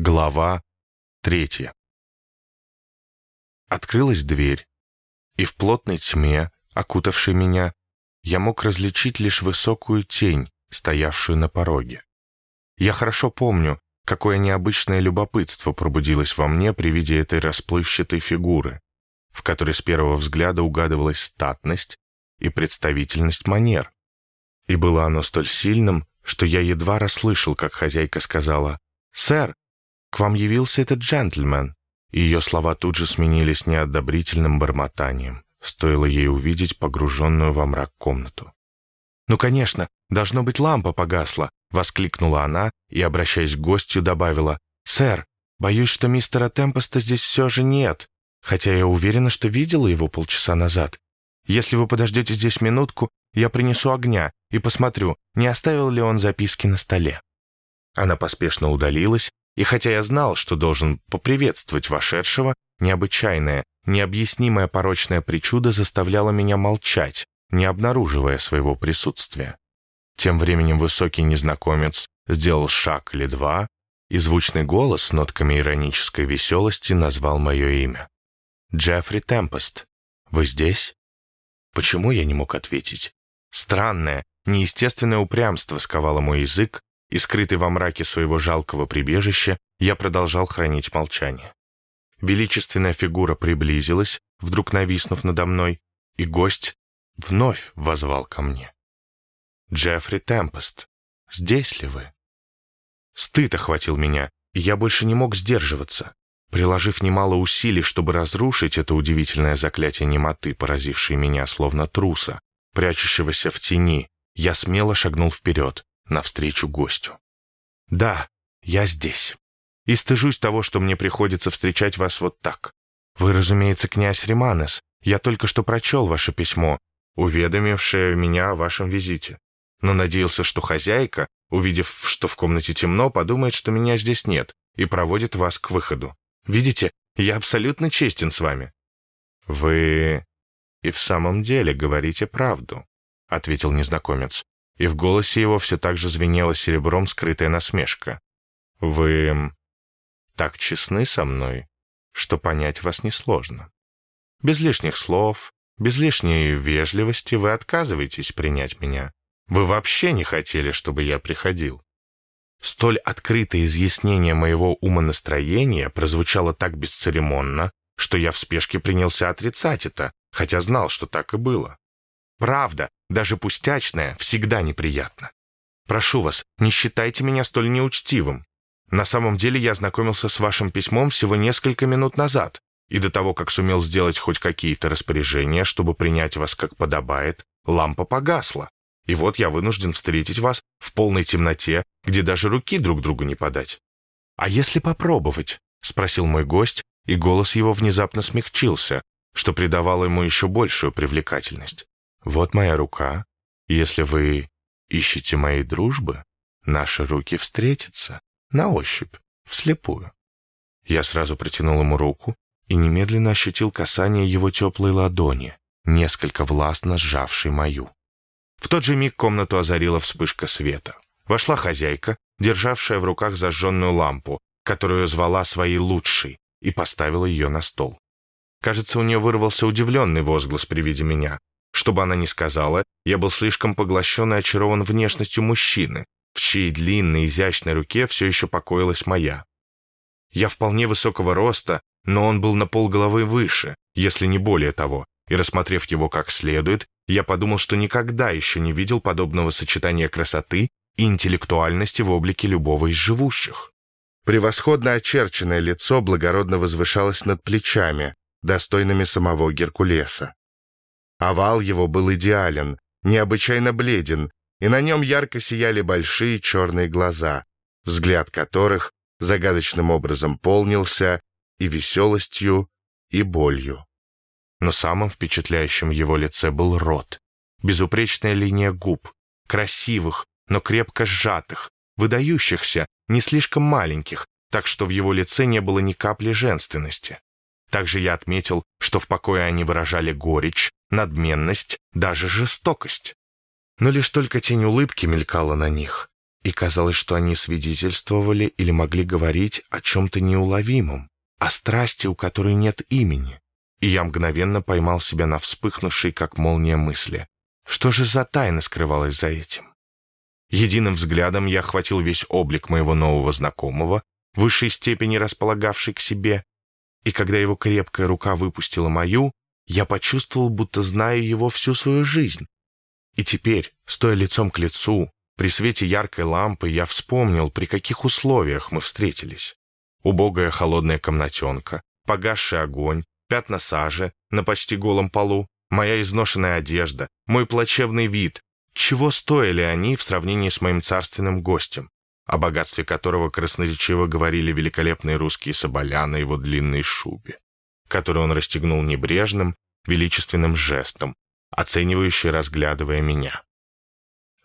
Глава третья. Открылась дверь, и в плотной тьме, окутавшей меня, я мог различить лишь высокую тень, стоявшую на пороге. Я хорошо помню, какое необычное любопытство пробудилось во мне при виде этой расплывчатой фигуры, в которой с первого взгляда угадывалась статность и представительность манер. И было оно столь сильным, что я едва расслышал, как хозяйка сказала «Сэр, к вам явился этот джентльмен». Ее слова тут же сменились неодобрительным бормотанием. Стоило ей увидеть погруженную во мрак комнату. «Ну, конечно, должно быть, лампа погасла», — воскликнула она и, обращаясь к гостю, добавила. «Сэр, боюсь, что мистера Темпоста здесь все же нет, хотя я уверена, что видела его полчаса назад. Если вы подождете здесь минутку, я принесу огня и посмотрю, не оставил ли он записки на столе». Она поспешно удалилась, и хотя я знал, что должен поприветствовать вошедшего, необычайная, необъяснимая порочная причуда заставляла меня молчать, не обнаруживая своего присутствия. Тем временем высокий незнакомец сделал шаг или два, и звучный голос с нотками иронической веселости назвал мое имя. «Джеффри Темпест, вы здесь?» Почему я не мог ответить? Странное, неестественное упрямство сковало мой язык, и, скрытый во мраке своего жалкого прибежища, я продолжал хранить молчание. Величественная фигура приблизилась, вдруг нависнув надо мной, и гость вновь возвал ко мне. «Джеффри Темпест, здесь ли вы?» Стыд охватил меня, и я больше не мог сдерживаться. Приложив немало усилий, чтобы разрушить это удивительное заклятие немоты, поразившее меня словно труса, прячущегося в тени, я смело шагнул вперед, навстречу гостю. «Да, я здесь. И стыжусь того, что мне приходится встречать вас вот так. Вы, разумеется, князь Риманес. Я только что прочел ваше письмо, уведомившее меня о вашем визите. Но надеялся, что хозяйка, увидев, что в комнате темно, подумает, что меня здесь нет, и проводит вас к выходу. Видите, я абсолютно честен с вами». «Вы и в самом деле говорите правду», — ответил незнакомец и в голосе его все так же звенела серебром скрытая насмешка. «Вы так честны со мной, что понять вас несложно. Без лишних слов, без лишней вежливости вы отказываетесь принять меня. Вы вообще не хотели, чтобы я приходил». Столь открытое изъяснение моего умонастроения прозвучало так бесцеремонно, что я в спешке принялся отрицать это, хотя знал, что так и было. Правда, даже пустячная, всегда неприятно. Прошу вас, не считайте меня столь неучтивым. На самом деле я ознакомился с вашим письмом всего несколько минут назад, и до того, как сумел сделать хоть какие-то распоряжения, чтобы принять вас как подобает, лампа погасла. И вот я вынужден встретить вас в полной темноте, где даже руки друг другу не подать. «А если попробовать?» — спросил мой гость, и голос его внезапно смягчился, что придавало ему еще большую привлекательность. Вот моя рука. Если вы ищете моей дружбы, наши руки встретятся на ощупь, вслепую. Я сразу протянул ему руку и немедленно ощутил касание его теплой ладони, несколько властно сжавшей мою. В тот же миг комнату озарила вспышка света. Вошла хозяйка, державшая в руках зажженную лампу, которую звала своей лучшей, и поставила ее на стол. Кажется, у нее вырвался удивленный возглас при виде меня, что бы она ни сказала, я был слишком поглощен и очарован внешностью мужчины, в чьей длинной, изящной руке все еще покоилась моя. Я вполне высокого роста, но он был на полголовы выше, если не более того, и, рассмотрев его как следует, я подумал, что никогда еще не видел подобного сочетания красоты и интеллектуальности в облике любого из живущих. Превосходно очерченное лицо благородно возвышалось над плечами, достойными самого Геркулеса. Овал его был идеален, необычайно бледен, и на нем ярко сияли большие черные глаза, взгляд которых загадочным образом полнился и веселостью, и болью. Но самым впечатляющим в его лице был рот, безупречная линия губ, красивых, но крепко сжатых, выдающихся, не слишком маленьких, так что в его лице не было ни капли женственности. Также я отметил, что в покое они выражали горечь, надменность, даже жестокость. Но лишь только тень улыбки мелькала на них, и казалось, что они свидетельствовали или могли говорить о чем-то неуловимом, о страсти, у которой нет имени. И я мгновенно поймал себя на вспыхнувшей, как молния мысли. Что же за тайна скрывалась за этим? Единым взглядом я охватил весь облик моего нового знакомого, в высшей степени располагавший к себе, и когда его крепкая рука выпустила мою, я почувствовал, будто знаю его всю свою жизнь. И теперь, стоя лицом к лицу, при свете яркой лампы, я вспомнил, при каких условиях мы встретились. Убогая холодная комнатенка, погасший огонь, пятна сажи на почти голом полу, моя изношенная одежда, мой плачевный вид. Чего стоили они в сравнении с моим царственным гостем, о богатстве которого красноречиво говорили великолепные русские соболя на его длинной шубе, которую он расстегнул небрежным, величественным жестом, оценивающе разглядывая меня.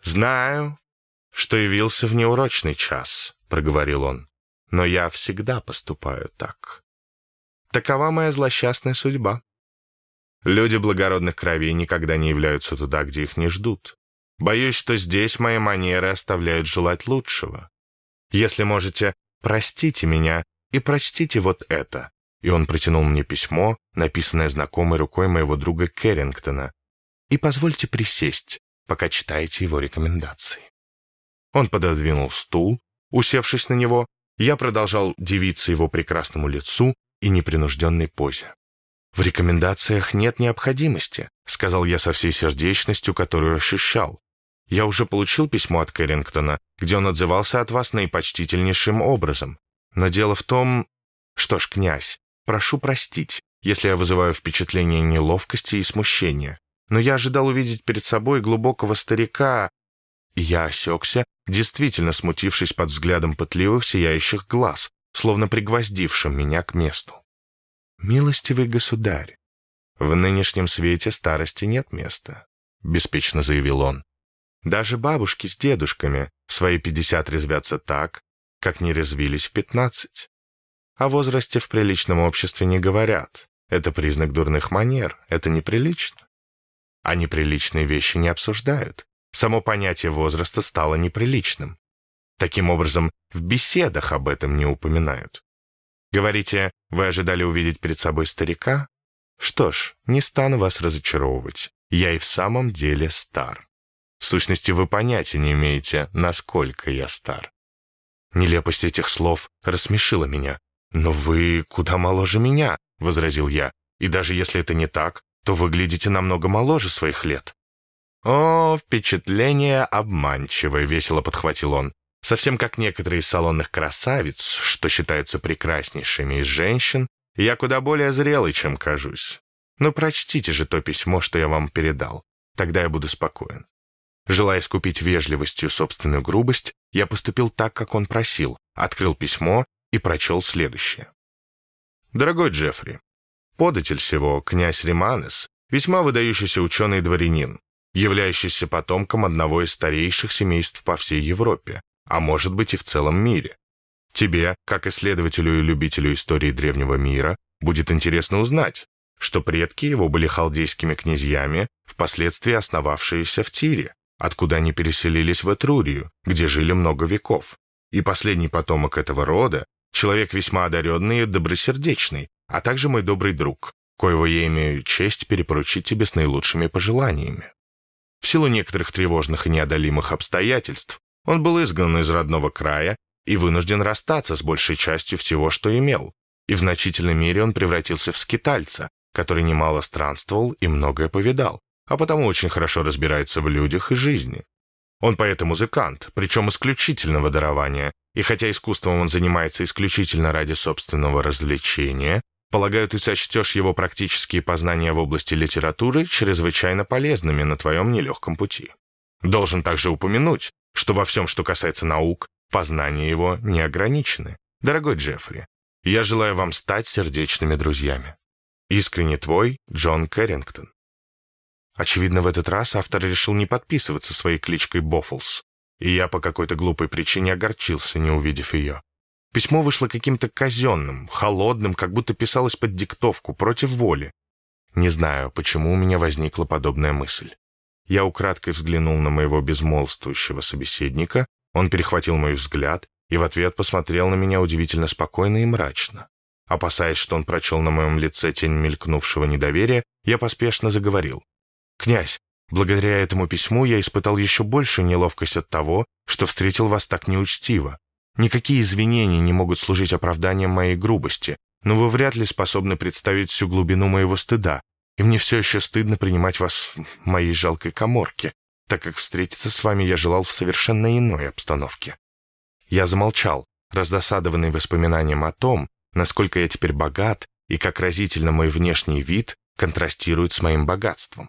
«Знаю, что явился в неурочный час», — проговорил он, «но я всегда поступаю так. Такова моя злосчастная судьба. Люди благородных кровей никогда не являются туда, где их не ждут. Боюсь, что здесь мои манеры оставляют желать лучшего. Если можете, простите меня и прочтите вот это». И он протянул мне письмо, написанное знакомой рукой моего друга Керрингтона. «И позвольте присесть, пока читаете его рекомендации». Он пододвинул стул, усевшись на него, я продолжал дивиться его прекрасному лицу и непринужденной позе. «В рекомендациях нет необходимости», — сказал я со всей сердечностью, которую ощущал. «Я уже получил письмо от Кэррингтона, где он отзывался от вас наипочтительнейшим образом. Но дело в том... Что ж, князь, прошу простить, если я вызываю впечатление неловкости и смущения. Но я ожидал увидеть перед собой глубокого старика, я осекся, действительно смутившись под взглядом пытливых сияющих глаз, словно пригвоздившим меня к месту. «Милостивый государь, в нынешнем свете старости нет места», — беспечно заявил он. «Даже бабушки с дедушками в свои пятьдесят резвятся так, как не резвились в пятнадцать. О возрасте в приличном обществе не говорят. Это признак дурных манер, это неприлично. А неприличные вещи не обсуждают. Само понятие возраста стало неприличным. Таким образом, в беседах об этом не упоминают. Говорите, вы ожидали увидеть перед собой старика? Что ж, не стану вас разочаровывать. Я и в самом деле стар. В сущности, вы понятия не имеете, насколько я стар. Нелепость этих слов рассмешила меня. «Но вы куда моложе меня», — возразил я. «И даже если это не так, то выглядите намного моложе своих лет». «О, впечатление обманчивое», — весело подхватил он совсем как некоторые из салонных красавиц, что считаются прекраснейшими из женщин, я куда более зрелый, чем кажусь. Но прочтите же то письмо, что я вам передал. Тогда я буду спокоен. Желая искупить вежливостью собственную грубость, я поступил так, как он просил, открыл письмо и прочел следующее. «Дорогой Джеффри, податель всего, князь Риманес, весьма выдающийся ученый-дворянин, являющийся потомком одного из старейших семейств по всей Европе, а может быть и в целом мире. Тебе, как исследователю и любителю истории древнего мира, будет интересно узнать, что предки его были халдейскими князьями, впоследствии основавшиеся в Тире, откуда они переселились в Этрурию, где жили много веков. И последний потомок этого рода, человек весьма одаренный и добросердечный, а также мой добрый друг, коего я имею честь перепоручить тебе с наилучшими пожеланиями. В силу некоторых тревожных и неодолимых обстоятельств он был изгнан из родного края и вынужден расстаться с большей частью всего, что имел. И в значительной мере он превратился в скитальца, который немало странствовал и многое повидал, а потому очень хорошо разбирается в людях и жизни. Он поэт и музыкант, причем исключительного дарования, и хотя искусством он занимается исключительно ради собственного развлечения, полагаю, ты сочтешь его практические познания в области литературы чрезвычайно полезными на твоем нелегком пути. Должен также упомянуть, что во всем, что касается наук, познания его не ограничены. Дорогой Джеффри, я желаю вам стать сердечными друзьями. Искренне твой, Джон Кэррингтон. Очевидно, в этот раз автор решил не подписываться своей кличкой Боффлс, и я по какой-то глупой причине огорчился, не увидев ее. Письмо вышло каким-то казенным, холодным, как будто писалось под диктовку, против воли. Не знаю, почему у меня возникла подобная мысль. Я украдкой взглянул на моего безмолвствующего собеседника, Он перехватил мой взгляд и в ответ посмотрел на меня удивительно спокойно и мрачно. Опасаясь, что он прочел на моем лице тень мелькнувшего недоверия, я поспешно заговорил. «Князь, благодаря этому письму я испытал еще большую неловкость от того, что встретил вас так неучтиво. Никакие извинения не могут служить оправданием моей грубости, но вы вряд ли способны представить всю глубину моего стыда, и мне все еще стыдно принимать вас в моей жалкой коморке, так как встретиться с вами я желал в совершенно иной обстановке». Я замолчал, раздосадованный воспоминанием о том, насколько я теперь богат и как разительно мой внешний вид контрастирует с моим богатством.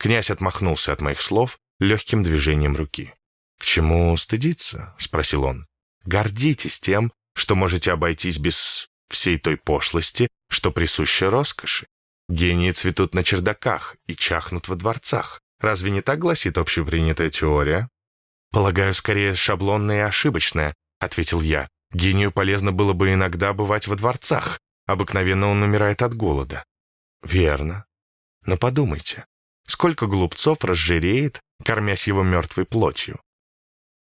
Князь отмахнулся от моих слов легким движением руки. «К чему стыдиться?» — спросил он. «Гордитесь тем, что можете обойтись без всей той пошлости, что присуща роскоши. Гении цветут на чердаках и чахнут во дворцах. Разве не так гласит общепринятая теория?» «Полагаю, скорее шаблонная и ошибочная», — ответил я. Гению полезно было бы иногда бывать во дворцах. Обыкновенно он умирает от голода. Верно. Но подумайте, сколько глупцов разжиреет, кормясь его мертвой плотью.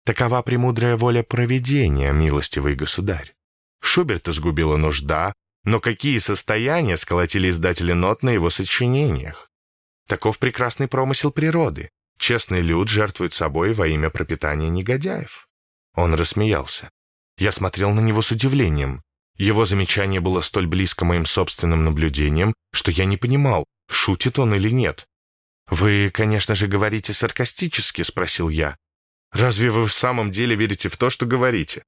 Такова премудрая воля проведения, милостивый государь. Шуберта сгубила нужда, но какие состояния сколотили издатели нот на его сочинениях? Таков прекрасный промысел природы. Честный люд жертвует собой во имя пропитания негодяев. Он рассмеялся. Я смотрел на него с удивлением. Его замечание было столь близко моим собственным наблюдениям, что я не понимал, шутит он или нет. «Вы, конечно же, говорите саркастически?» — спросил я. «Разве вы в самом деле верите в то, что говорите?»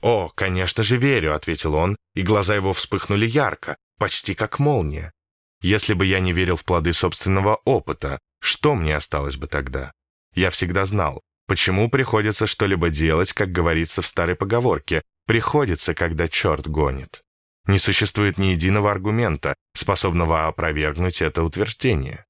«О, конечно же, верю», — ответил он, и глаза его вспыхнули ярко, почти как молния. «Если бы я не верил в плоды собственного опыта, что мне осталось бы тогда? Я всегда знал, Почему приходится что-либо делать, как говорится в старой поговорке «приходится, когда черт гонит»? Не существует ни единого аргумента, способного опровергнуть это утверждение.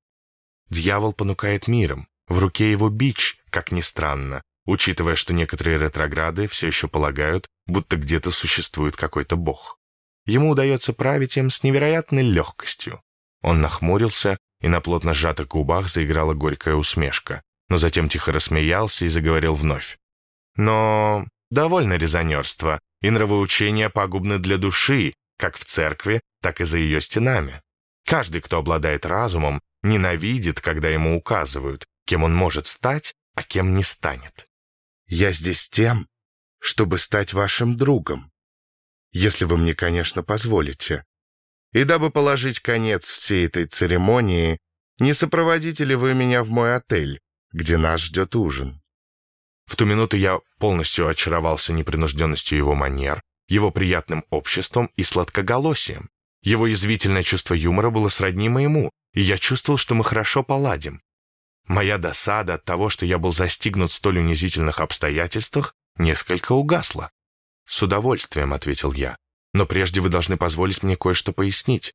Дьявол понукает миром, в руке его бич, как ни странно, учитывая, что некоторые ретрограды все еще полагают, будто где-то существует какой-то бог. Ему удается править им с невероятной легкостью. Он нахмурился, и на плотно сжатых губах заиграла горькая усмешка но затем тихо рассмеялся и заговорил вновь. «Но довольно резонерства, и нравоучения пагубны для души, как в церкви, так и за ее стенами. Каждый, кто обладает разумом, ненавидит, когда ему указывают, кем он может стать, а кем не станет. Я здесь тем, чтобы стать вашим другом, если вы мне, конечно, позволите. И дабы положить конец всей этой церемонии, не сопроводите ли вы меня в мой отель, где нас ждет ужин. В ту минуту я полностью очаровался непринужденностью его манер, его приятным обществом и сладкоголосием. Его язвительное чувство юмора было сродни моему, и я чувствовал, что мы хорошо поладим. Моя досада от того, что я был застигнут в столь унизительных обстоятельствах, несколько угасла. «С удовольствием», — ответил я. «Но прежде вы должны позволить мне кое-что пояснить.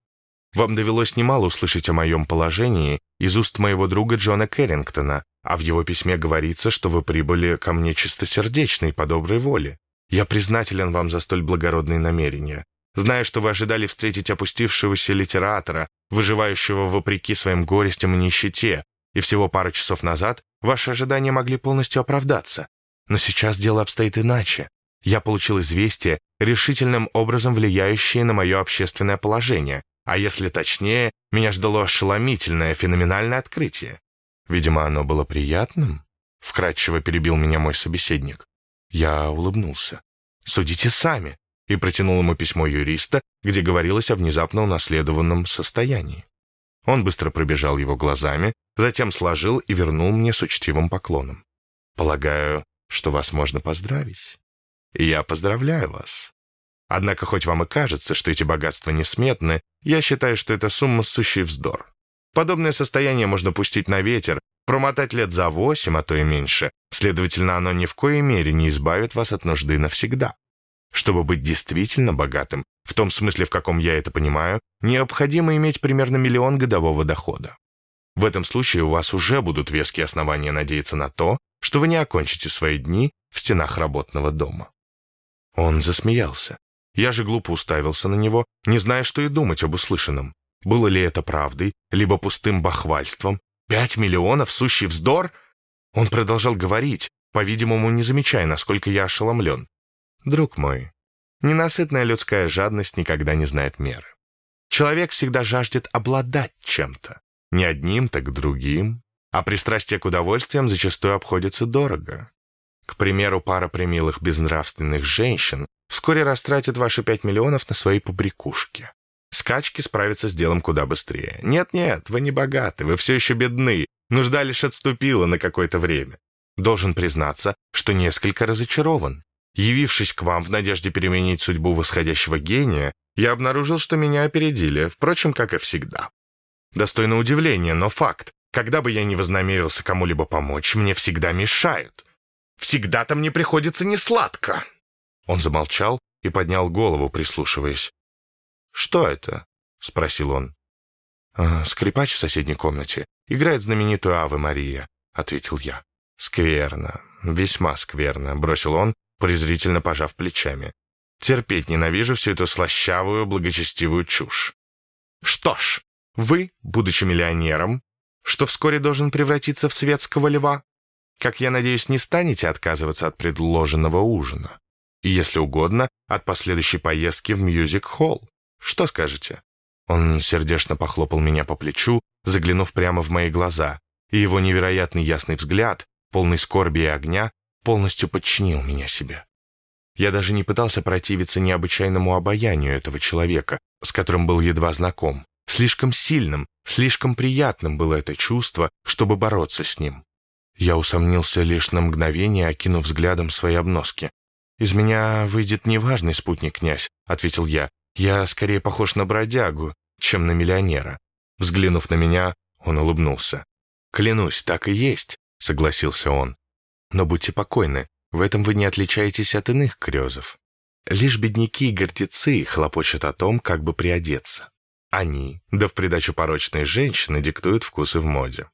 Вам довелось немало услышать о моем положении из уст моего друга Джона Керрингтона, а в его письме говорится, что вы прибыли ко мне чистосердечной по доброй воле. Я признателен вам за столь благородные намерения. Зная, что вы ожидали встретить опустившегося литератора, выживающего вопреки своим горестям и нищете, и всего пару часов назад ваши ожидания могли полностью оправдаться. Но сейчас дело обстоит иначе. Я получил известие, решительным образом влияющее на мое общественное положение, а если точнее, меня ждало ошеломительное, феноменальное открытие. Видимо, оно было приятным, вкратчиво перебил меня мой собеседник. Я улыбнулся. «Судите сами», и протянул ему письмо юриста, где говорилось о внезапно унаследованном состоянии. Он быстро пробежал его глазами, затем сложил и вернул мне с учтивым поклоном. «Полагаю, что вас можно поздравить. И я поздравляю вас. Однако, хоть вам и кажется, что эти богатства несметны, я считаю, что это сумма сущий вздор. Подобное состояние можно пустить на ветер, промотать лет за восемь, а то и меньше. Следовательно, оно ни в коей мере не избавит вас от нужды навсегда. Чтобы быть действительно богатым, в том смысле, в каком я это понимаю, необходимо иметь примерно миллион годового дохода. В этом случае у вас уже будут веские основания надеяться на то, что вы не окончите свои дни в стенах работного дома. Он засмеялся. Я же глупо уставился на него, не зная, что и думать об услышанном. Было ли это правдой, либо пустым бахвальством? Пять миллионов — сущий вздор? Он продолжал говорить, по-видимому, не замечая, насколько я ошеломлен. Друг мой, ненасытная людская жадность никогда не знает меры. Человек всегда жаждет обладать чем-то. Не одним, так другим. А пристрастие к удовольствиям зачастую обходится дорого. К примеру, пара примилых безнравственных женщин вскоре растратит ваши пять миллионов на свои побрякушки. Скачки справятся с делом куда быстрее. Нет-нет, вы не богаты, вы все еще бедны. Нужда лишь отступила на какое-то время. Должен признаться, что несколько разочарован. Явившись к вам в надежде переменить судьбу восходящего гения, я обнаружил, что меня опередили, впрочем, как и всегда. Достойно удивления, но факт. Когда бы я ни вознамерился кому-либо помочь, мне всегда мешают. Всегда-то мне приходится несладко. Он замолчал и поднял голову, прислушиваясь. «Что это?» — спросил он. «А, «Скрипач в соседней комнате. Играет знаменитую Аве Мария», — ответил я. «Скверно, весьма скверно», — бросил он, презрительно пожав плечами. «Терпеть ненавижу всю эту слащавую, благочестивую чушь». «Что ж, вы, будучи миллионером, что вскоре должен превратиться в светского льва, как я надеюсь, не станете отказываться от предложенного ужина. И, если угодно, от последующей поездки в мьюзик-холл. Что скажете?» Он сердечно похлопал меня по плечу, заглянув прямо в мои глаза, и его невероятный ясный взгляд, полный скорби и огня, полностью подчинил меня себе. Я даже не пытался противиться необычайному обаянию этого человека, с которым был едва знаком. Слишком сильным, слишком приятным было это чувство, чтобы бороться с ним. Я усомнился лишь на мгновение, окинув взглядом свои обноски. «Из меня выйдет неважный спутник, князь», — ответил я. «Я скорее похож на бродягу, чем на миллионера». Взглянув на меня, он улыбнулся. «Клянусь, так и есть», — согласился он. «Но будьте покойны, в этом вы не отличаетесь от иных крезов. Лишь бедняки и гордецы хлопочут о том, как бы приодеться. Они, да в придачу порочные женщины, диктуют вкусы в моде.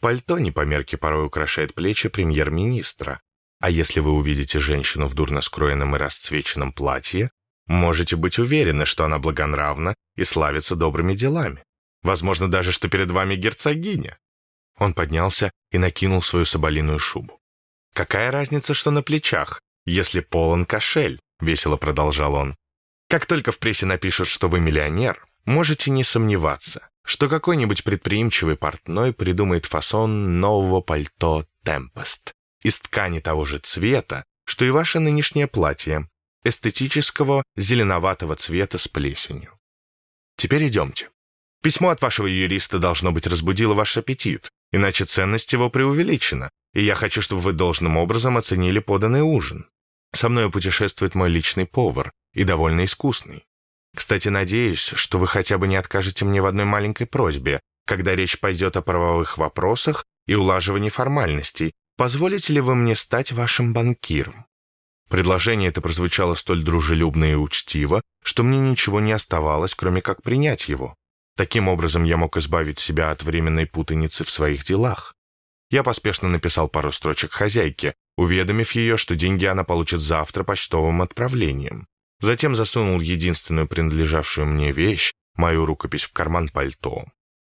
Пальто не по мерке порой украшает плечи премьер-министра. А если вы увидите женщину в дурно скроенном и расцвеченном платье, можете быть уверены, что она благонравна и славится добрыми делами. Возможно даже, что перед вами герцогиня. Он поднялся и накинул свою соболиную шубу. «Какая разница, что на плечах, если полон кошель?» — весело продолжал он. «Как только в прессе напишут, что вы миллионер, Можете не сомневаться, что какой-нибудь предприимчивый портной придумает фасон нового пальто «Темпест» из ткани того же цвета, что и ваше нынешнее платье, эстетического зеленоватого цвета с плесенью. Теперь идемте. Письмо от вашего юриста должно быть разбудило ваш аппетит, иначе ценность его преувеличена, и я хочу, чтобы вы должным образом оценили поданный ужин. Со мной путешествует мой личный повар, и довольно искусный. Кстати, надеюсь, что вы хотя бы не откажете мне в одной маленькой просьбе, когда речь пойдет о правовых вопросах и улаживании формальностей. Позволите ли вы мне стать вашим банкиром?» Предложение это прозвучало столь дружелюбно и учтиво, что мне ничего не оставалось, кроме как принять его. Таким образом, я мог избавить себя от временной путаницы в своих делах. Я поспешно написал пару строчек хозяйке, уведомив ее, что деньги она получит завтра почтовым отправлением. Затем засунул единственную принадлежавшую мне вещь, мою рукопись в карман пальто.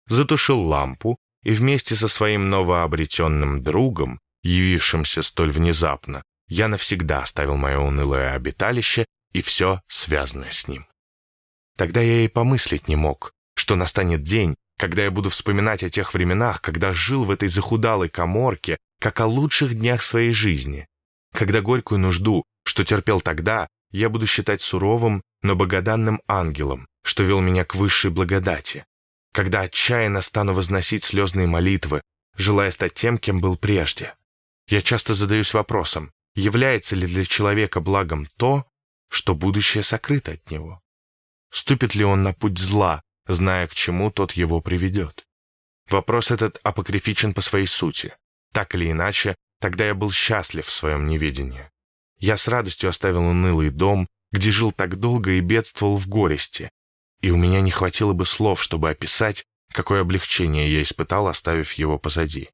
Затушил лампу и вместе со своим новообретенным другом, явившимся столь внезапно, я навсегда оставил мое унылое обиталище и все связанное с ним. Тогда я и помыслить не мог, что настанет день, когда я буду вспоминать о тех временах, когда жил в этой захудалой коморке, как о лучших днях своей жизни, когда горькую нужду, что терпел тогда, я буду считать суровым, но богоданным ангелом, что вел меня к высшей благодати. Когда отчаянно стану возносить слезные молитвы, желая стать тем, кем был прежде. Я часто задаюсь вопросом, является ли для человека благом то, что будущее сокрыто от него? Ступит ли он на путь зла, зная, к чему тот его приведет? Вопрос этот апокрифичен по своей сути. Так или иначе, тогда я был счастлив в своем неведении. Я с радостью оставил унылый дом, где жил так долго и бедствовал в горести, и у меня не хватило бы слов, чтобы описать, какое облегчение я испытал, оставив его позади.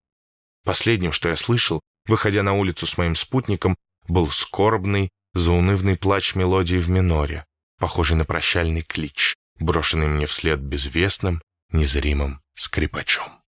Последним, что я слышал, выходя на улицу с моим спутником, был скорбный, заунывный плач мелодии в миноре, похожий на прощальный клич, брошенный мне вслед безвестным, незримым скрипачом.